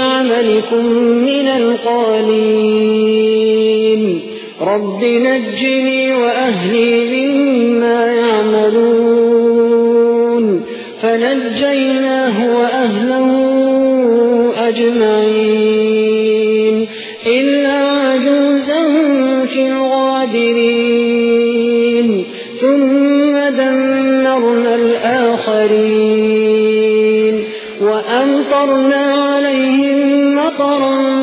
لعملكم من القالين. رب نجني وأهلي مما يعملون. فنجيناه وأهله أجمعين. إلا عجوزا في الغابرين. ثم دمرنا الآخرين. وأمطرنا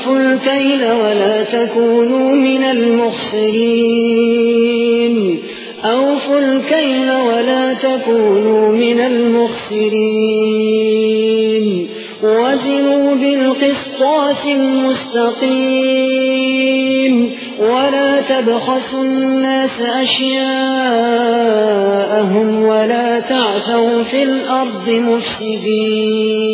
أوفوا الكيل ولا تكونوا من المخسرين. أوفوا الكيل ولا تكونوا من المخسرين. وزنوا بالقسطاس المستقيم. ولا تبخسوا الناس أشياءهم ولا تعثوا في الأرض مفسدين.